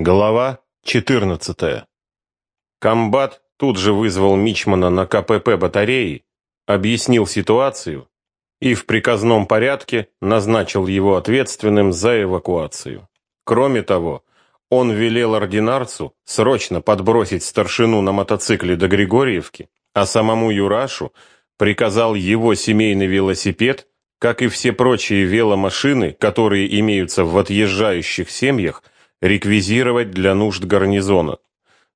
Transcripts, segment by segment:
Глава 14. Комбат тут же вызвал Мичмана на КПП батареи, объяснил ситуацию и в приказном порядке назначил его ответственным за эвакуацию. Кроме того, он велел ординарцу срочно подбросить старшину на мотоцикле до Григорьевки, а самому Юрашу приказал его семейный велосипед, как и все прочие веломашины, которые имеются в отъезжающих семьях, реквизировать для нужд гарнизона.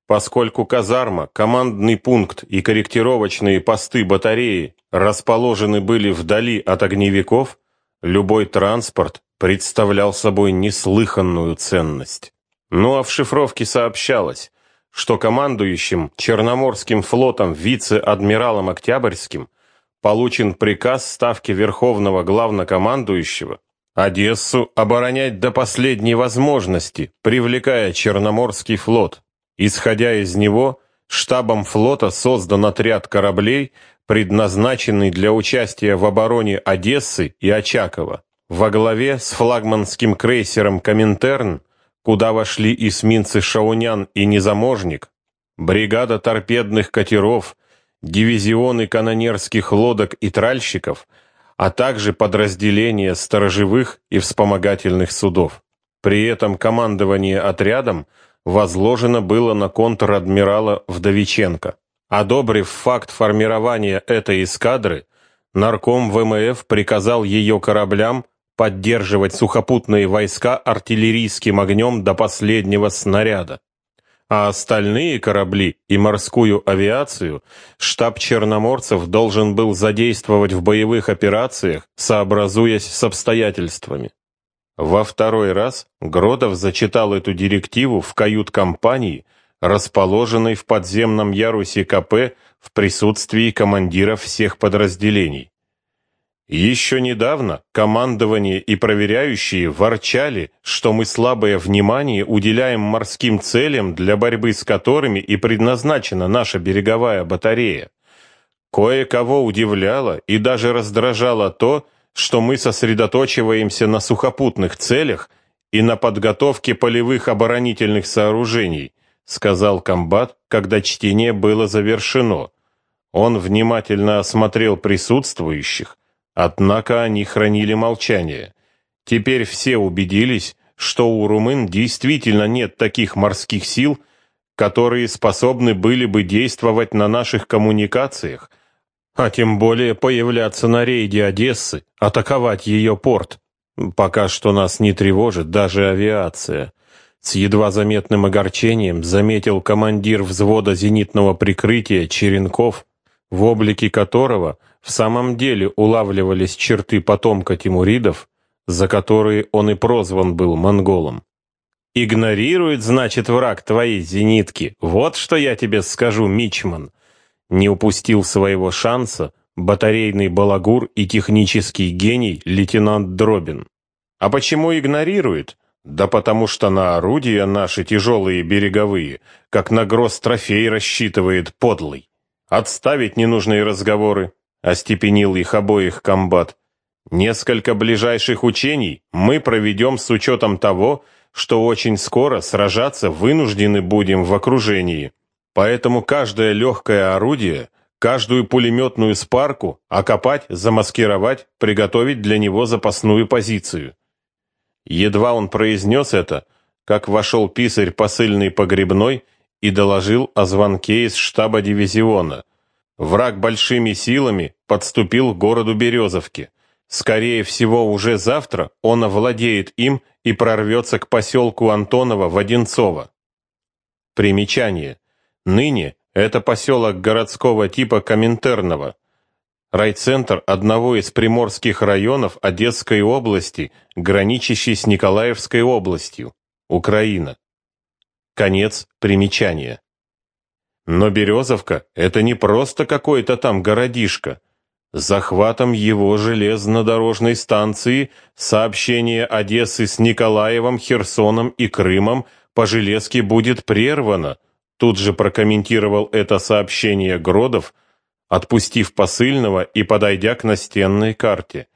Поскольку казарма, командный пункт и корректировочные посты батареи расположены были вдали от огневиков, любой транспорт представлял собой неслыханную ценность. Ну а в шифровке сообщалось, что командующим Черноморским флотом вице-адмиралом Октябрьским получен приказ ставки Верховного Главнокомандующего Одессу оборонять до последней возможности, привлекая Черноморский флот. Исходя из него, штабом флота создан отряд кораблей, предназначенный для участия в обороне Одессы и Очакова. Во главе с флагманским крейсером «Коминтерн», куда вошли эсминцы «Шаунян» и «Незаможник», бригада торпедных катеров, дивизионы канонерских лодок и тральщиков – а также подразделения сторожевых и вспомогательных судов. При этом командование отрядом возложено было на контр-адмирала Вдовиченко. Одобрив факт формирования этой эскадры, нарком ВМФ приказал ее кораблям поддерживать сухопутные войска артиллерийским огнем до последнего снаряда а остальные корабли и морскую авиацию штаб черноморцев должен был задействовать в боевых операциях, сообразуясь с обстоятельствами. Во второй раз Гродов зачитал эту директиву в кают-компании, расположенной в подземном ярусе КП в присутствии командиров всех подразделений. Еще недавно командование и проверяющие ворчали, что мы слабое внимание уделяем морским целям, для борьбы с которыми и предназначена наша береговая батарея. Кое-кого удивляло и даже раздражало то, что мы сосредоточиваемся на сухопутных целях и на подготовке полевых оборонительных сооружений, сказал комбат, когда чтение было завершено. Он внимательно осмотрел присутствующих, Однако они хранили молчание. Теперь все убедились, что у румын действительно нет таких морских сил, которые способны были бы действовать на наших коммуникациях, а тем более появляться на рейде Одессы, атаковать ее порт. Пока что нас не тревожит даже авиация. С едва заметным огорчением заметил командир взвода зенитного прикрытия Черенков, в облике которого – в самом деле улавливались черты потомка тимуридов, за которые он и прозван был монголом. «Игнорирует, значит, враг твои зенитки. Вот что я тебе скажу, Мичман». Не упустил своего шанса батарейный балагур и технический гений лейтенант Дробин. А почему игнорирует? Да потому что на орудия наши тяжелые береговые, как на гроз трофей рассчитывает подлый. Отставить ненужные разговоры остепенил их обоих комбат. Несколько ближайших учений мы проведем с учетом того, что очень скоро сражаться вынуждены будем в окружении. Поэтому каждое легкое орудие, каждую пулеметную спарку окопать, замаскировать, приготовить для него запасную позицию. Едва он произнес это, как вошел писарь посыльный погребной и доложил о звонке из штаба дивизиона – Враг большими силами подступил к городу Березовке. Скорее всего, уже завтра он овладеет им и прорвется к поселку Антонова в Одинцово. Примечание. Ныне это поселок городского типа Коминтерного. Райцентр одного из приморских районов Одесской области, граничащий с Николаевской областью, Украина. Конец примечания. Но Березовка — это не просто какой-то там городишко. Захватом его железнодорожной станции сообщение Одессы с Николаевым, Херсоном и Крымом по железке будет прервано. Тут же прокомментировал это сообщение Гродов, отпустив посыльного и подойдя к настенной карте.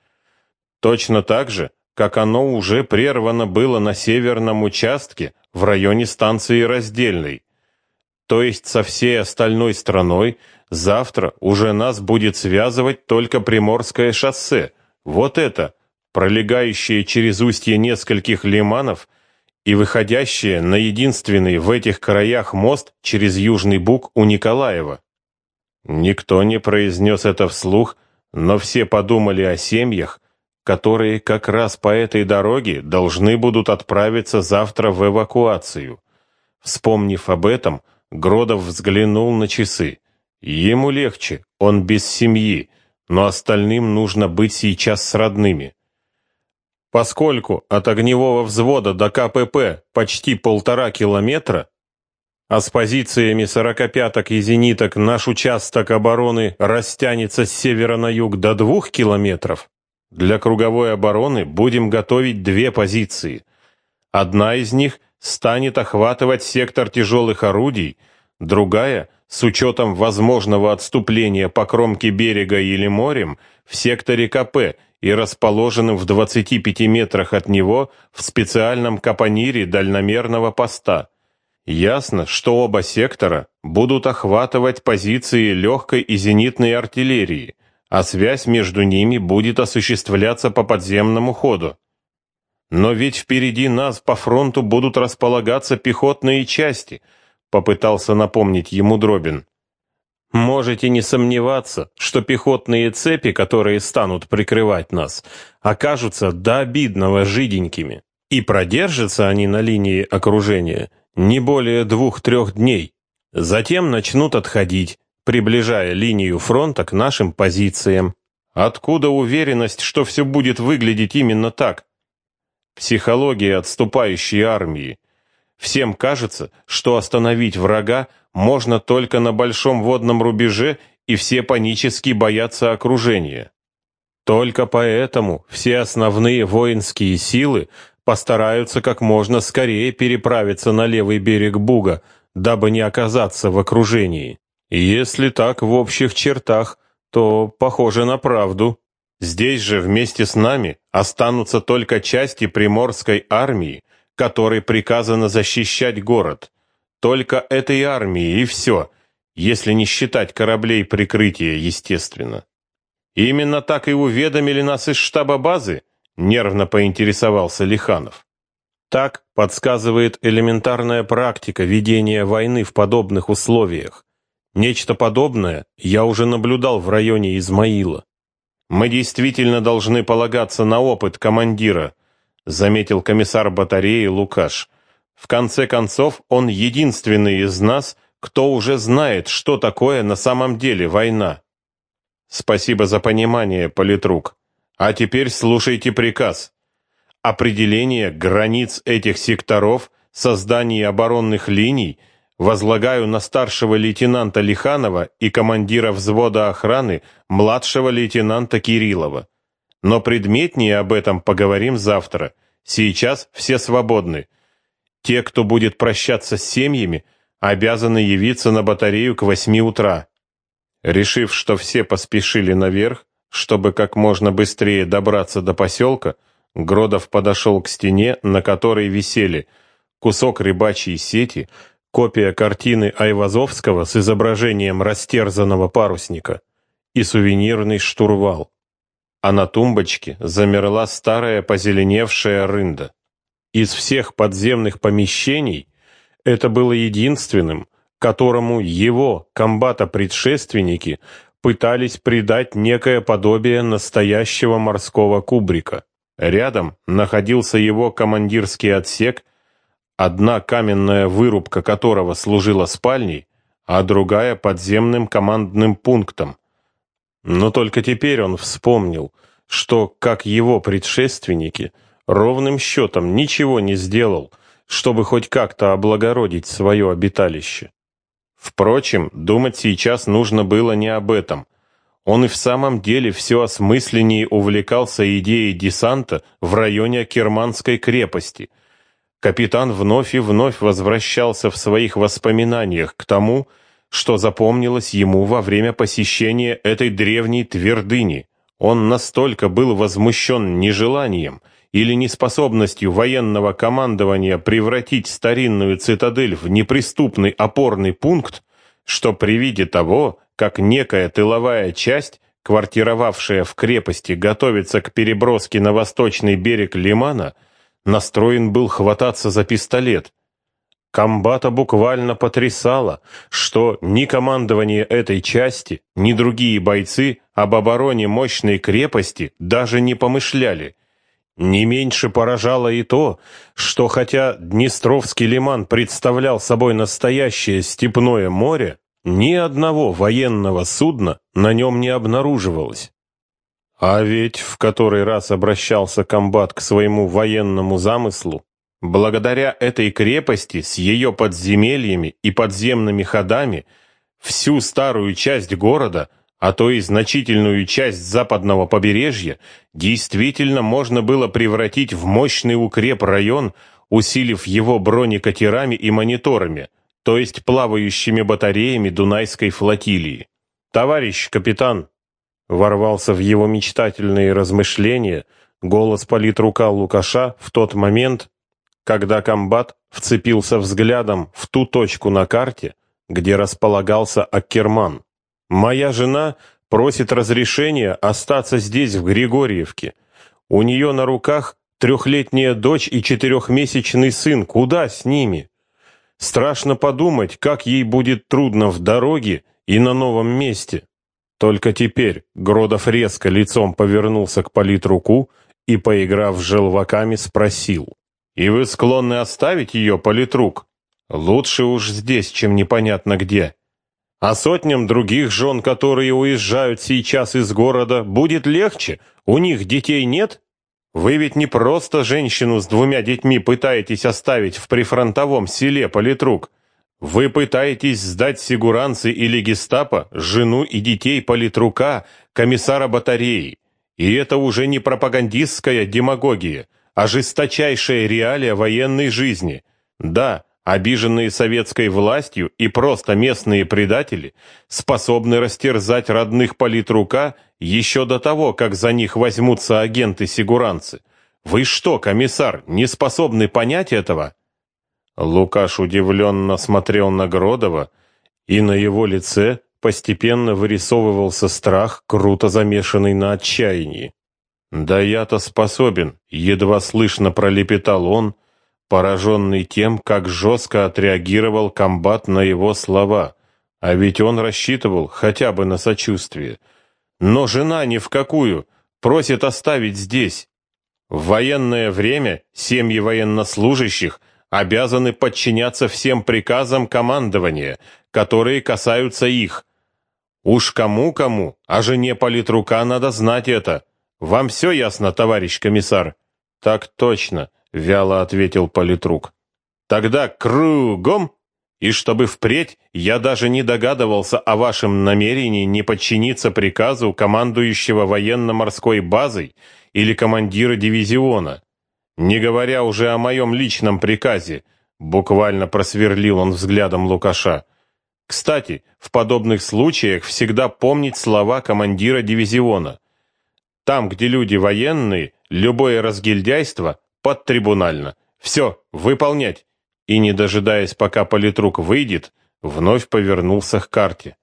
Точно так же как оно уже прервано было на северном участке в районе станции Раздельной. То есть со всей остальной страной завтра уже нас будет связывать только Приморское шоссе. Вот это, пролегающее через устье нескольких лиманов и выходящее на единственный в этих краях мост через Южный Буг у Николаева. Никто не произнес это вслух, но все подумали о семьях, которые как раз по этой дороге должны будут отправиться завтра в эвакуацию. Вспомнив об этом, Гродов взглянул на часы. Ему легче, он без семьи, но остальным нужно быть сейчас с родными. Поскольку от огневого взвода до КПП почти полтора километра, а с позициями сорокопяток и зениток наш участок обороны растянется с севера на юг до двух километров, для круговой обороны будем готовить две позиции. Одна из них станет охватывать сектор тяжелых орудий, другая, с учетом возможного отступления по кромке берега или морем, в секторе КП и расположенным в 25 метрах от него в специальном капонире дальномерного поста. Ясно, что оба сектора будут охватывать позиции легкой и зенитной артиллерии, а связь между ними будет осуществляться по подземному ходу. Но ведь впереди нас по фронту будут располагаться пехотные части, попытался напомнить ему Дробин. Можете не сомневаться, что пехотные цепи, которые станут прикрывать нас, окажутся до обидного жиденькими, и продержатся они на линии окружения не более двух-трех дней. Затем начнут отходить, приближая линию фронта к нашим позициям. Откуда уверенность, что все будет выглядеть именно так? Психология отступающей армии. Всем кажется, что остановить врага можно только на большом водном рубеже, и все панически боятся окружения. Только поэтому все основные воинские силы постараются как можно скорее переправиться на левый берег Буга, дабы не оказаться в окружении. Если так в общих чертах, то похоже на правду. Здесь же вместе с нами останутся только части приморской армии, которой приказано защищать город. Только этой армии и все, если не считать кораблей прикрытия, естественно. Именно так и уведомили нас из штаба базы, нервно поинтересовался Лиханов. Так подсказывает элементарная практика ведения войны в подобных условиях. Нечто подобное я уже наблюдал в районе Измаила. Мы действительно должны полагаться на опыт командира, заметил комиссар батареи Лукаш. В конце концов, он единственный из нас, кто уже знает, что такое на самом деле война. Спасибо за понимание, политрук. А теперь слушайте приказ. Определение границ этих секторов, создание оборонных линий возлагаю на старшего лейтенанта Лиханова и командира взвода охраны младшего лейтенанта Кириллова. Но предметнее об этом поговорим завтра. Сейчас все свободны. Те, кто будет прощаться с семьями, обязаны явиться на батарею к восьми утра. Решив, что все поспешили наверх, чтобы как можно быстрее добраться до поселка, Гродов подошел к стене, на которой висели кусок рыбачьей сети, копия картины Айвазовского с изображением растерзанного парусника и сувенирный штурвал. А на тумбочке замерла старая позеленевшая рында. Из всех подземных помещений это было единственным, которому его комбата-предшественники пытались придать некое подобие настоящего морского кубрика. Рядом находился его командирский отсек, одна каменная вырубка которого служила спальней, а другая подземным командным пунктом. Но только теперь он вспомнил, что, как его предшественники, ровным счетом ничего не сделал, чтобы хоть как-то облагородить свое обиталище. Впрочем, думать сейчас нужно было не об этом. Он и в самом деле все осмысленнее увлекался идеей десанта в районе Керманской крепости. Капитан вновь и вновь возвращался в своих воспоминаниях к тому, что запомнилось ему во время посещения этой древней твердыни. Он настолько был возмущен нежеланием или неспособностью военного командования превратить старинную цитадель в неприступный опорный пункт, что при виде того, как некая тыловая часть, квартировавшая в крепости, готовится к переброске на восточный берег Лимана, настроен был хвататься за пистолет. Комбата буквально потрясало, что ни командование этой части, ни другие бойцы об обороне мощной крепости даже не помышляли. Не меньше поражало и то, что хотя Днестровский лиман представлял собой настоящее степное море, ни одного военного судна на нем не обнаруживалось. А ведь в который раз обращался комбат к своему военному замыслу, благодаря этой крепости с ее подземельями и подземными ходами всю старую часть города, а то и значительную часть западного побережья, действительно можно было превратить в мощный укреп-район, усилив его бронекатерами и мониторами, то есть плавающими батареями Дунайской флотилии. «Товарищ капитан!» Ворвался в его мечтательные размышления голос политрука Лукаша в тот момент, когда комбат вцепился взглядом в ту точку на карте, где располагался Аккерман. «Моя жена просит разрешения остаться здесь, в Григорьевке. У нее на руках трехлетняя дочь и четырехмесячный сын. Куда с ними?» Страшно подумать, как ей будет трудно в дороге и на новом месте. Только теперь Гродов резко лицом повернулся к политруку и, поиграв с желваками, спросил. «И вы склонны оставить ее, политрук? Лучше уж здесь, чем непонятно где. А сотням других жен, которые уезжают сейчас из города, будет легче? У них детей нет?» Вы ведь не просто женщину с двумя детьми пытаетесь оставить в прифронтовом селе Политрук. Вы пытаетесь сдать сигуранцы или гестапо жену и детей Политрука, комиссара батареи. И это уже не пропагандистская демагогия, а жесточайшая реалия военной жизни. Да, обиженные советской властью и просто местные предатели способны растерзать родных политрука еще до того, как за них возьмутся агенты-сигуранцы. Вы что, комиссар, не способны понять этого? Лукаш удивленно смотрел на Гродова, и на его лице постепенно вырисовывался страх, круто замешанный на отчаянии. «Да я-то способен», — едва слышно пролепетал он, пораженный тем, как жестко отреагировал комбат на его слова. А ведь он рассчитывал хотя бы на сочувствие — но жена ни в какую, просит оставить здесь. В военное время семьи военнослужащих обязаны подчиняться всем приказам командования, которые касаются их. Уж кому-кому, а жене политрука надо знать это. Вам все ясно, товарищ комиссар? Так точно, вяло ответил политрук. Тогда кругом и чтобы впредь я даже не догадывался о вашем намерении не подчиниться приказу командующего военно-морской базой или командира дивизиона. Не говоря уже о моем личном приказе, буквально просверлил он взглядом Лукаша. Кстати, в подобных случаях всегда помнить слова командира дивизиона. Там, где люди военные, любое разгильдяйство подтрибунально. Все, выполнять и, не дожидаясь, пока политрук выйдет, вновь повернулся к карте.